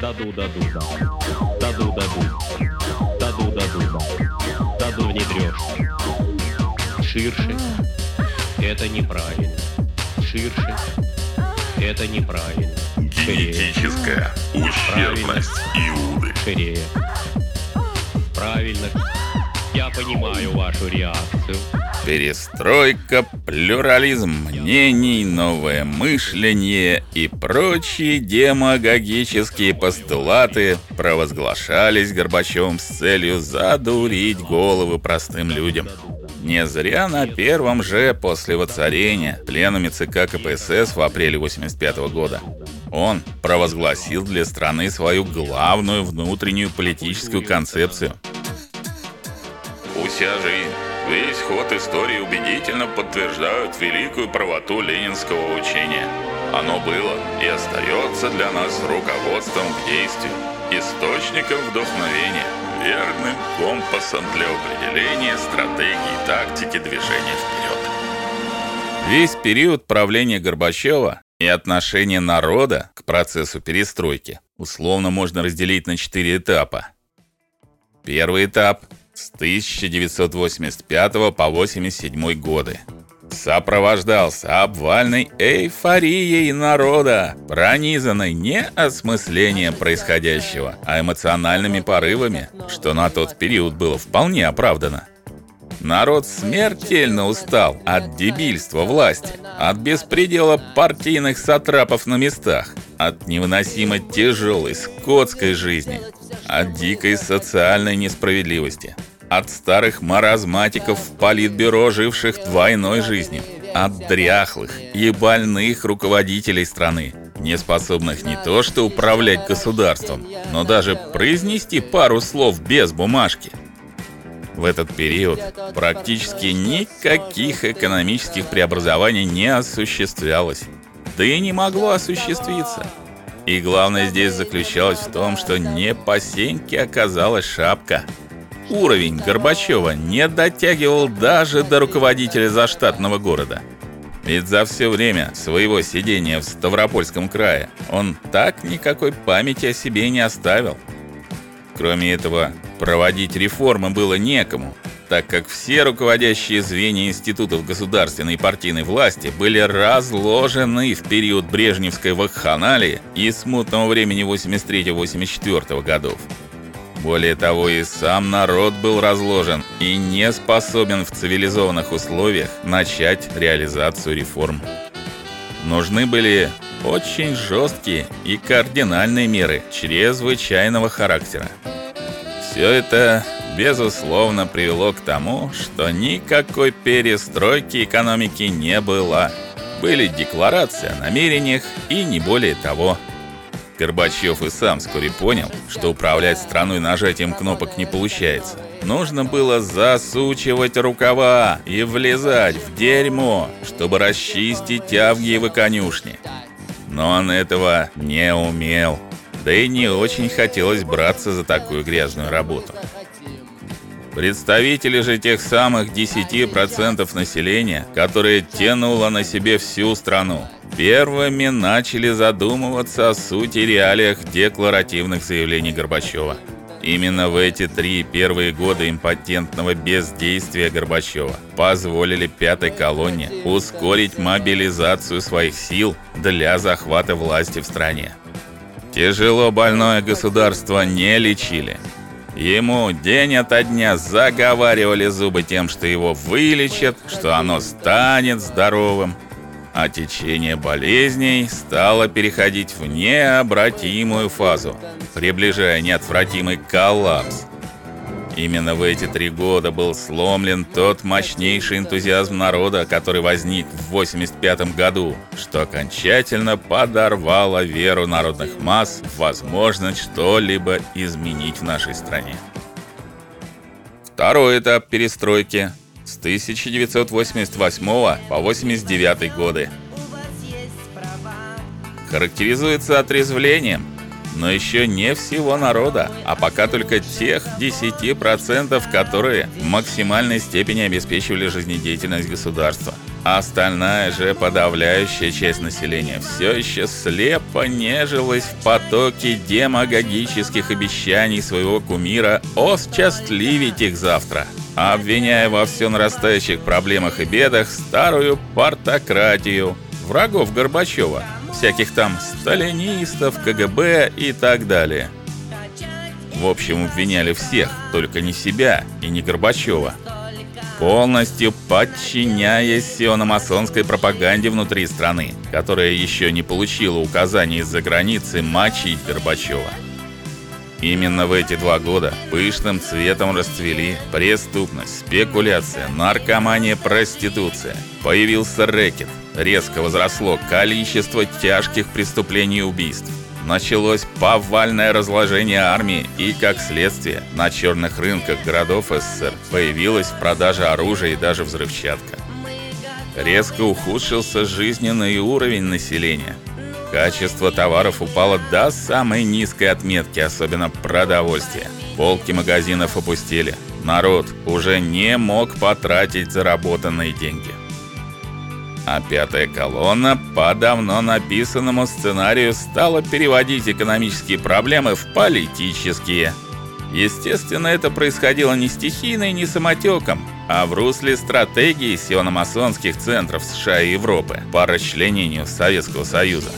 Даду, даду, даду, даду, даду, даду, даду внедрешь. Ширше. Это неправильно. Ширше. Это неправильно. Генетическая ущербность Иуды. Ширее. Правильно. Я понимаю вашу реакцию. Перестройка, плюрализм мнений, новое мышление и прочие демагогические постулаты провозглашались Горбачевым с целью задурить головы простым людям. Не зря на первом же после воцарения пленуме ЦК КПСС в апреле 85 года он провозгласил для страны свою главную внутреннюю политическую концепцию. Весь ход истории убедительно подтверждают великую правоту ленинского учения. Оно было и остается для нас руководством к действию, источником вдохновения, верным компасом для определения стратегии и тактики движения вперед. Весь период правления Горбачева и отношение народа к процессу перестройки условно можно разделить на четыре этапа. Первый этап с 1985 по 87 годы. Сопровождался обвальной эйфорией народа, пронизанной не осмыслением происходящего, а эмоциональными порывами, что на тот период было вполне оправдано. Народ смертельно устал от дебильства власти, от беспредела партийных сатрапов на местах, от невыносимо тяжелой скотской жизни, от дикой социальной несправедливости, от старых маразматиков в политбюро, живших двойной жизнью, от дряхлых и больных руководителей страны, не способных не то что управлять государством, но даже произнести пару слов без бумажки. В этот период практически никаких экономических преобразований не осуществлялось, да и не могло осуществиться. И главное здесь заключалось в том, что не по сеньке оказалась шапка. Уровень Горбачева не дотягивал даже до руководителя заштатного города. Ведь за все время своего сидения в Ставропольском крае он так никакой памяти о себе не оставил. Кроме этого, проводить реформы было некому, так как все руководящие звенья институтов государственной и партийной власти были разложены в период брежневской вакханалии и смутного времени 83-84 годов. Более того, и сам народ был разложен и не способен в цивилизованных условиях начать реализацию реформ. Нужны были очень жесткие и кардинальные меры чрезвычайного характера. Все это безусловно привело к тому, что никакой перестройки экономики не было. Были декларации о намерениях и не более того. Горбачев и сам вскоре понял, что управлять страной нажатием кнопок не получается. Нужно было засучивать рукава и влезать в дерьмо, чтобы расчистить Авгиевы конюшни. Но он этого не умел. Да и не очень хотелось браться за такую грязную работу. Представители же тех самых 10% населения, которые тянуло на себе всю страну, первыми начали задумываться о сути реалиях декларативных заявлений Горбачева. Именно в эти три первые года импотентного бездействия Горбачева позволили пятой колонне ускорить мобилизацию своих сил для захвата власти в стране. Тяжело больное государство не лечили, Ему день ото дня заговаривали зубы тем, что его вылечат, что оно станет здоровым, а течение болезней стало переходить в необратимую фазу, приближая неотвратимый коллапс. Именно в эти три года был сломлен тот мощнейший энтузиазм народа, который возник в 85 году, что окончательно подорвало веру народных масс в возможность что-либо изменить в нашей стране. Второй этап перестройки. С 1988 по 89 годы. Характеризуется отрезвлением, но еще не всего народа, а пока только тех 10%, которые в максимальной степени обеспечивали жизнедеятельность государства. Остальная же подавляющая часть населения все еще слепо нежилась в потоке демагогических обещаний своего кумира осчастливить их завтра, обвиняя во все нарастающих проблемах и бедах старую партократию, врагов Горбачева, всяких там сталинистов, КГБ и так далее. В общем, обвиняли всех, только не себя и не Горбачева полностью подчиняясь сиономасонской пропаганде внутри страны, которая еще не получила указаний из-за границы мочить Горбачева. Именно в эти два года пышным цветом расцвели преступность, спекуляция, наркомания, проституция. Появился рэкет, резко возросло количество тяжких преступлений и убийств началось повальное разложение армии и, как следствие, на черных рынках городов СССР появилась в продаже оружия и даже взрывчатка. Резко ухудшился жизненный уровень населения. Качество товаров упало до самой низкой отметки, особенно продовольствия. Полки магазинов опустели. Народ уже не мог потратить заработанные деньги а пятая колонна по давно написанному сценарию стала переводить экономические проблемы в политические. Естественно, это происходило не стихийно и не самотеком, а в русле стратегии сиономасонских центров США и Европы по расчленению Советского Союза.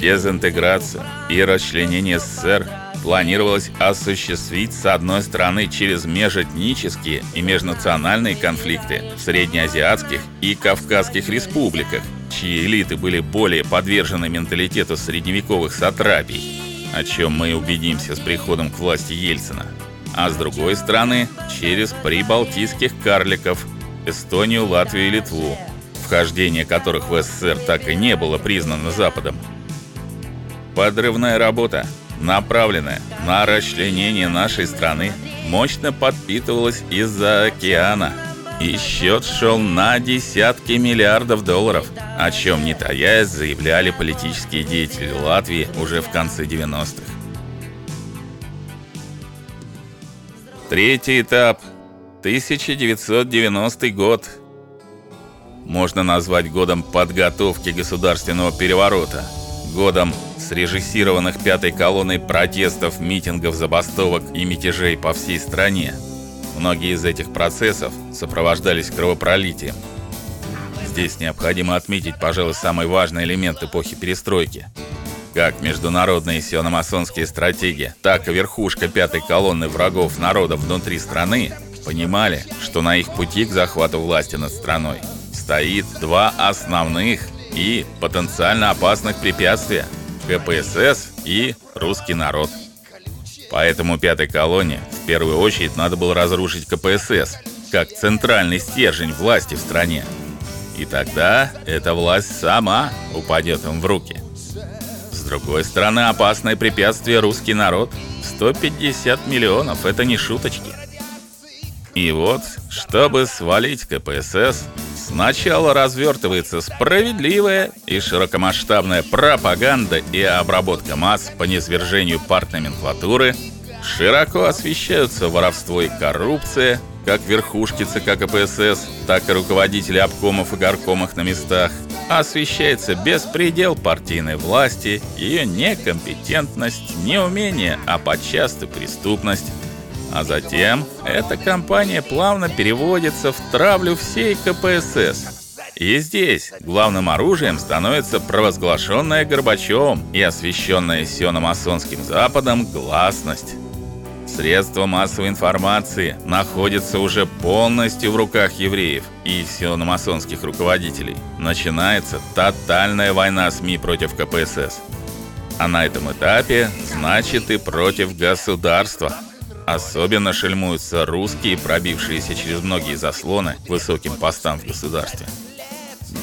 Дезинтеграцию и расчленение СССР планировалось осуществить с одной стороны через межэтнические и межнациональные конфликты в среднеазиатских и кавказских республиках, чьи элиты были более подвержены менталитету средневековых сатрапий, о чем мы убедимся с приходом к власти Ельцина. А с другой стороны, через прибалтийских карликов Эстонию, Латвию и Литву, вхождение которых в СССР так и не было признано Западом. Подрывная работа направленная на расчленение нашей страны, мощно подпитывалась из-за океана. И счет шел на десятки миллиардов долларов, о чем не таясь заявляли политические деятели Латвии уже в конце 90-х. Третий этап 1990 год. Можно назвать годом подготовки государственного переворота, годом срежиссированных пятой колонной протестов, митингов, забастовок и мятежей по всей стране. Многие из этих процессов сопровождались кровопролитием. Здесь необходимо отметить, пожалуй, самый важный элемент эпохи перестройки. Как международные сиономасонские стратегии, так и верхушка пятой колонны врагов народа внутри страны понимали, что на их пути к захвату власти над страной стоит два основных и потенциально опасных препятствия – КПСС и русский народ. Поэтому пятой колонне в первую очередь надо было разрушить КПСС как центральный стержень власти в стране. И тогда эта власть сама упадет им в руки. С другой стороны, опасное препятствие русский народ 150 миллионов это не шуточки. И вот, чтобы свалить КПСС, Сначала развертывается справедливая и широкомасштабная пропаганда и обработка масс по низвержению партноменклатуры, широко освещаются воровство и коррупция, как верхушки ЦК КПСС, так и руководители обкомов и горкомов на местах, освещается беспредел партийной власти, ее некомпетентность, неумение, а подчас и преступность, а затем эта кампания плавно переводится в травлю всей КПСС. И здесь главным оружием становится провозглашенная Горбачевым и освещенная сиономасонским Западом гласность. Средства массовой информации находятся уже полностью в руках евреев и сиономасонских руководителей. Начинается тотальная война СМИ против КПСС. А на этом этапе, значит, и против государства. Особенно шельмуются русские, пробившиеся через многие заслоны высоким постам в государстве.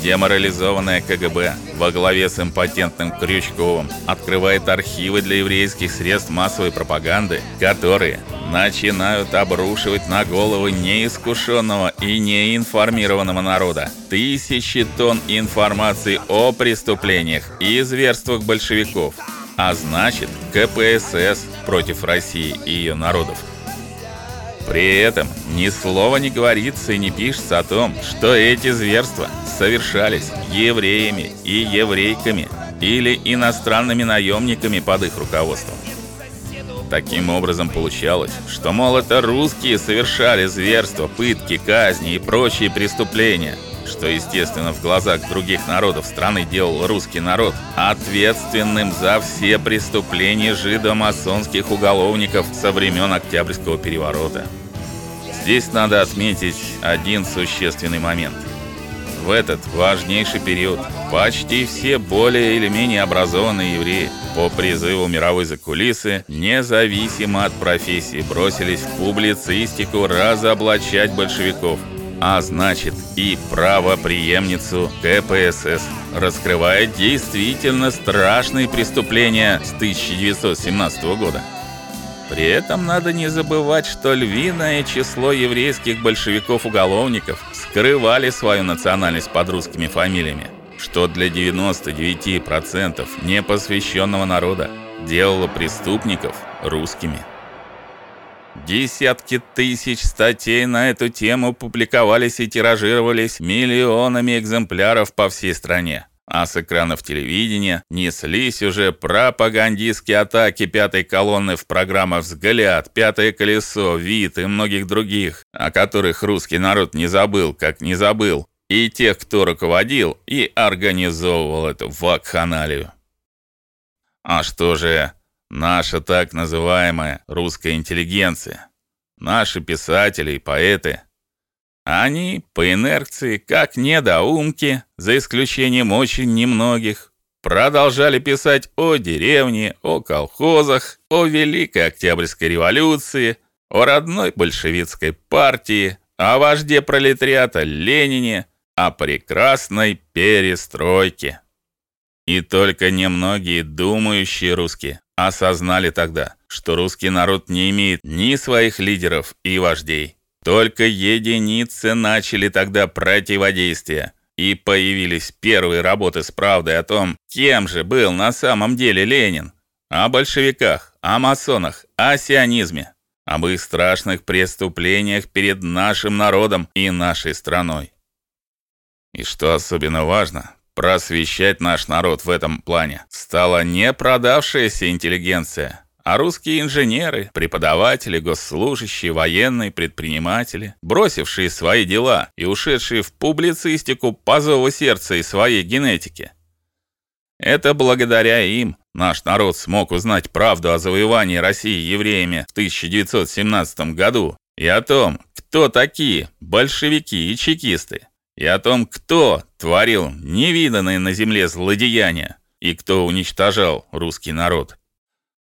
Деморализованная КГБ во главе с импотентным Крючковым открывает архивы для еврейских средств массовой пропаганды, которые начинают обрушивать на головы неискушенного и неинформированного народа тысячи тонн информации о преступлениях и зверствах большевиков – а значит КПСС против России и ее народов. При этом ни слова не говорится и не пишется о том, что эти зверства совершались евреями и еврейками или иностранными наемниками под их руководством. Таким образом получалось, что мол это русские совершали зверства, пытки, казни и прочие преступления, что естественно в глазах других народов страны делал русский народ ответственным за все преступления жидомасонских уголовников со времен Октябрьского переворота. Здесь надо отметить один существенный момент. В этот важнейший период почти все более или менее образованные евреи по призыву мировой закулисы, независимо от профессии, бросились в публицистику разоблачать большевиков, а значит и правопреемницу КПСС, раскрывая действительно страшные преступления с 1917 года. При этом надо не забывать, что львиное число еврейских большевиков-уголовников скрывали свою национальность под русскими фамилиями, что для 99% непосвященного народа делало преступников русскими. Десятки тысяч статей на эту тему публиковались и тиражировались миллионами экземпляров по всей стране а с экранов телевидения неслись уже пропагандистские атаки пятой колонны в программах «Взгляд», «Пятое колесо», «Вид» и многих других, о которых русский народ не забыл, как не забыл, и тех, кто руководил и организовывал эту вакханалию. А что же наша так называемая русская интеллигенция? Наши писатели и поэты – они по инерции, как недоумки, за исключением очень немногих, продолжали писать о деревне, о колхозах, о великой Октябрьской революции, о родной большевистской партии, о вожде пролетариата Ленине, о прекрасной перестройке. И только немногие думающие русские осознали тогда, что русский народ не имеет ни своих лидеров и вождей, только единицы начали тогда противодействие, и появились первые работы с правдой о том, кем же был на самом деле Ленин, о большевиках, о масонах, о сионизме, об их страшных преступлениях перед нашим народом и нашей страной. И что особенно важно, просвещать наш народ в этом плане стала не продавшаяся интеллигенция, а русские инженеры, преподаватели, госслужащие, военные, предприниматели, бросившие свои дела и ушедшие в публицистику по зову сердца и своей генетики. Это благодаря им наш народ смог узнать правду о завоевании России евреями в 1917 году и о том, кто такие большевики и чекисты, и о том, кто творил невиданные на земле злодеяния и кто уничтожал русский народ.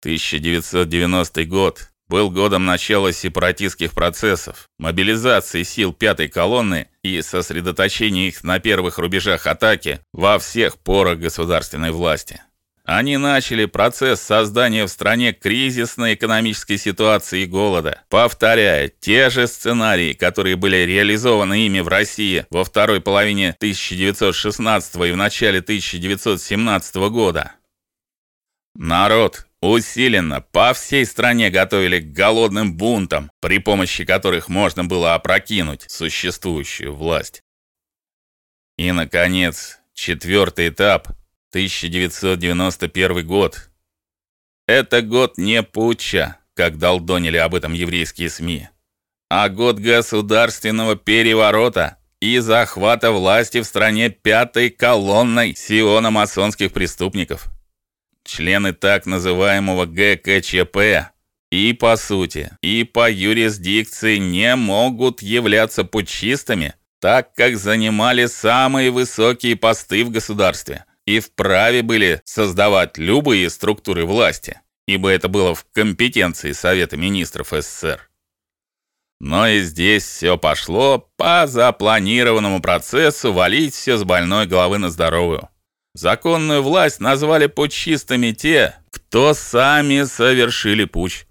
1990 год был годом начала сепаратистских процессов, мобилизации сил пятой колонны и сосредоточения их на первых рубежах атаки во всех порах государственной власти. Они начали процесс создания в стране кризисной экономической ситуации и голода, повторяя те же сценарии, которые были реализованы ими в России во второй половине 1916 и в начале 1917 года. Народ усиленно по всей стране готовили к голодным бунтам, при помощи которых можно было опрокинуть существующую власть. И наконец, четвертый этап 1991 год. Это год не путча, как долдонили об этом еврейские СМИ, а год государственного переворота и захвата власти в стране пятой колонной сиономасонских преступников члены так называемого ГКЧП и по сути, и по юрисдикции не могут являться путчистами, так как занимали самые высокие посты в государстве и вправе были создавать любые структуры власти, ибо это было в компетенции Совета министров СССР. Но и здесь все пошло по запланированному процессу валить все с больной головы на здоровую. Законную власть назвали путчистами те, кто сами совершили путч.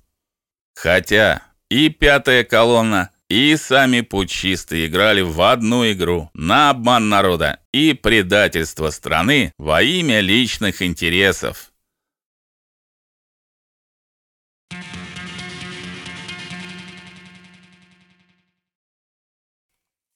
Хотя и пятая колонна, и сами путчисты играли в одну игру на обман народа и предательство страны во имя личных интересов.